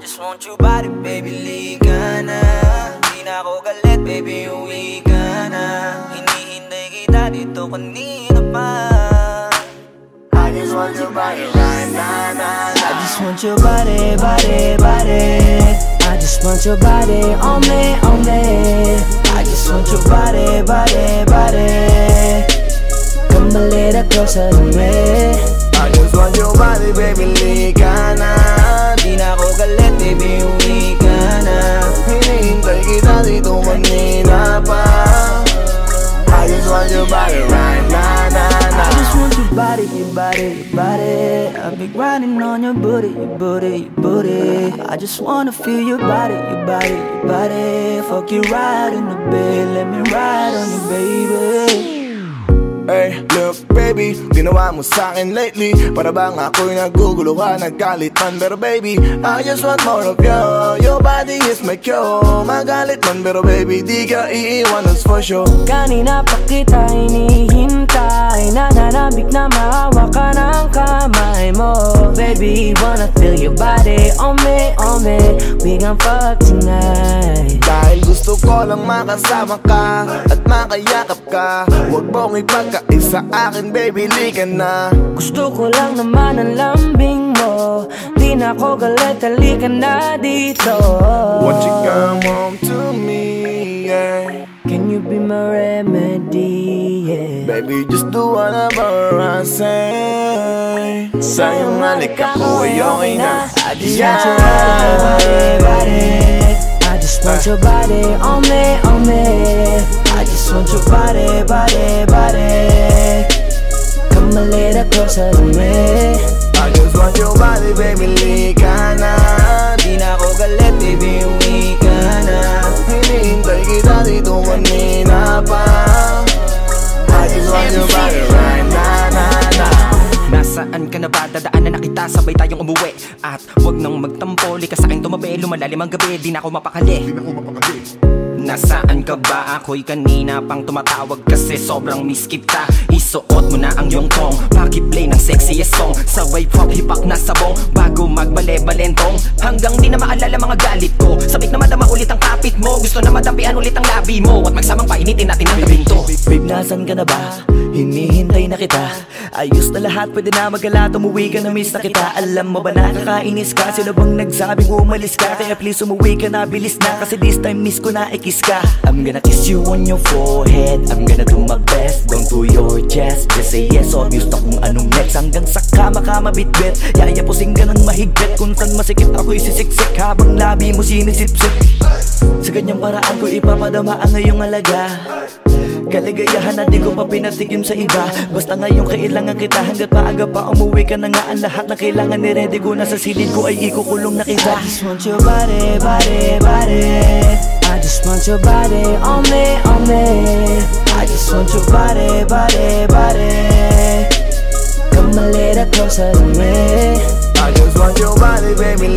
just want your body, baby, liga Di na ako galit, baby, uwi ka na Hinihintay kita dito kanina pa I just want your body right now, nah, I just want your body, body, body I just want your body on oh, me, on me. I just want your body, body, body Come a little closer to me I just want your body, baby, lika na Di na ako galit, baby, uwi ka na Hinihintay kita dito kanina pa I just want your body right now, I just want your body, your body, your body. I've been grinding on your booty, your booty, your booty. I just wanna feel your body, your body, your body. Fuck you right in the bed, let me ride on you, baby Hey, look baby, ginawa mo sa'kin lately. Para bang ako'y nagugulo ka, naggalit man Pero baby, I just want more of you. Your body is my cure. Magalit man pero baby, di ka iiwan, that's for sure. Kanina pa kita hinihintay. Nananabik na maawa ka ng kamay mo. Baby, wanna feel your body. On me, on me We gon' fuck tonight gusto ko lang makasama ka At makayakap ka. Huwag mong ipagkaisa akin baby, lika na. Gusto ko lang naman ang lambing mo. Di na ako galit, halika na dito. Won't you come home to me, yeah. Can you be my remedy, yeah? Baby, just do whatever I say. Sa'yong halik ako ay okay na. just want I just want your body on me, on me. I just want your body, body, body. Come a little closer to me. I just want your body, baby, lika na Di na ako galit, baby, uwi ka na Hinihintay kita dito kanina pa. I just want your body right Nasaan ka na ba? Dadaanan na kita, sabay tayong umuwi. At wag nang magtampo, lika sa'kin tumabi. Lumalalim ang gabi, di na ako mapakali Nasaan ka ba? Ako'y kanina pang tumatawag kasi sobrang miss kita. Isuot mo na ang iyong tong. Pakiplay ng sexiest song? Sabay pop hipak na sabong. Bago magbale-balentong Hanggang di na maalala mga galit ko. Sabik na madama ulit ang kapit mo. Gusto na madampian ulit ang labi mo. At magsamang painitin natin ang gabing to Babe, nasan ka na ba? Hinihintay na kita. Ayos na lahat, pwede na magala Umuwi ka na, miss na kita. Alam mo ba nakakainis ka? Sino bang nagsabing umalis ka? Kaya please umuwi ka na, bilis na. Kasi this time miss ko na, ikis ka. I'm gonna kiss you on your forehead. I'm gonna do my best, down to your chest Just say yes, obvious na kung anong next. Hanggang sa kama ka mabitbit Yayapusing ka ng mahigpit. Kung saan masikip ako isisiksik Habang labi mo sinisipsip Sa ganyang paraan ko ipapadama ang ngayong alaga. Kaligayahan na di ko pa pinatigim sa iba. Basta ngayon kailangan kita. Hanggat maaga pa umuwi ka na nga. Ang lahat na kailangan ni ready ko na sa silid ko ay ikukulong na kita. I just want your body, body, body. I just want your body on me, on me. I just want your body, body, body. Come a little closer to me. I just want your body, baby,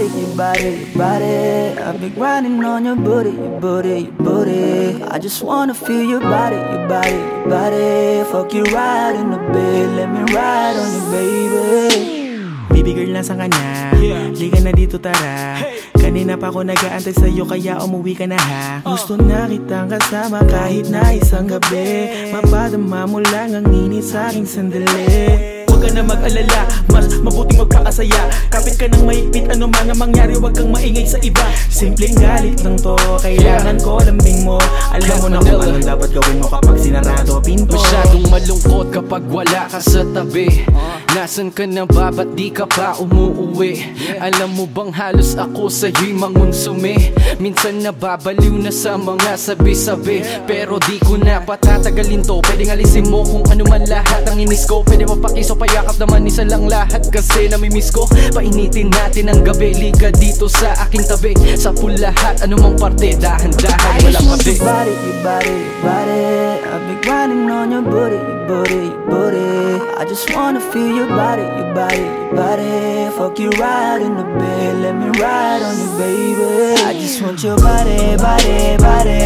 body, your body, your body. I've been grinding on your booty, your booty, your booty. I just wanna feel your body, your body, your body. Fuck you right in the bed, let me ride on you, baby. Baby girl nasa kanya Liga na dito tara. Kanina pa ako nag-aantay sa'yo kaya umuwi ka na ha? Gusto na kitang kasama kahit na isang gabi. Mapadama mo lang ang init sa aking sandali Huwag ka na mag-alala, mas mabuting magpakasaya Kapit ka ng maipit, ano mga mangyari Huwag kang maingay sa iba. Simpleng galit lang to, kailangan ko lambing mo. Alam mo na kung anong dapat gawin mo kapag sinarado pinto. Masyadong malungkot kapag wala ka sa tabi. Nasaan ka na ba? Ba't di ka pa umuuwi? Alam mo bang halos ako sa'yo'y mangunsumi? Minsan nababaliw na sa mga sabi-sabi Pero di ko na patatagalin to. Pwedeng alisin mo kung ano man lahat ang inis ko. Pwede mapakiso payakap naman isa lang lahat Kasi namimiss ko Painitin natin ang gabi Liga dito sa aking tabi Sa lahat anumang parte Dahan-dahan I walang just want mabi your body, your body, your body. I've be grinding on your booty, your booty, your booty. I just wanna feel your body, your body, your body. Fuck you right in the bed, let me ride on you, baby. I just want your body, body, body.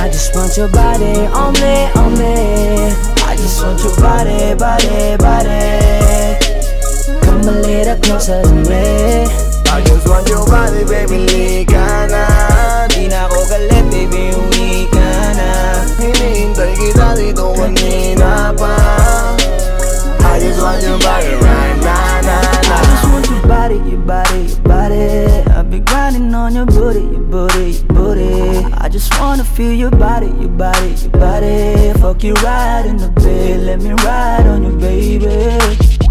I just want your body on me, on me. I just want your body, body, body. Come a little closer to me. I just want your body, baby, lika na Di na ako galit, baby, uwi ka na. Hinihintay kita dito kanina wanna feel your body, your body, your body. Fuck you right in the bed, let me ride on you, baby.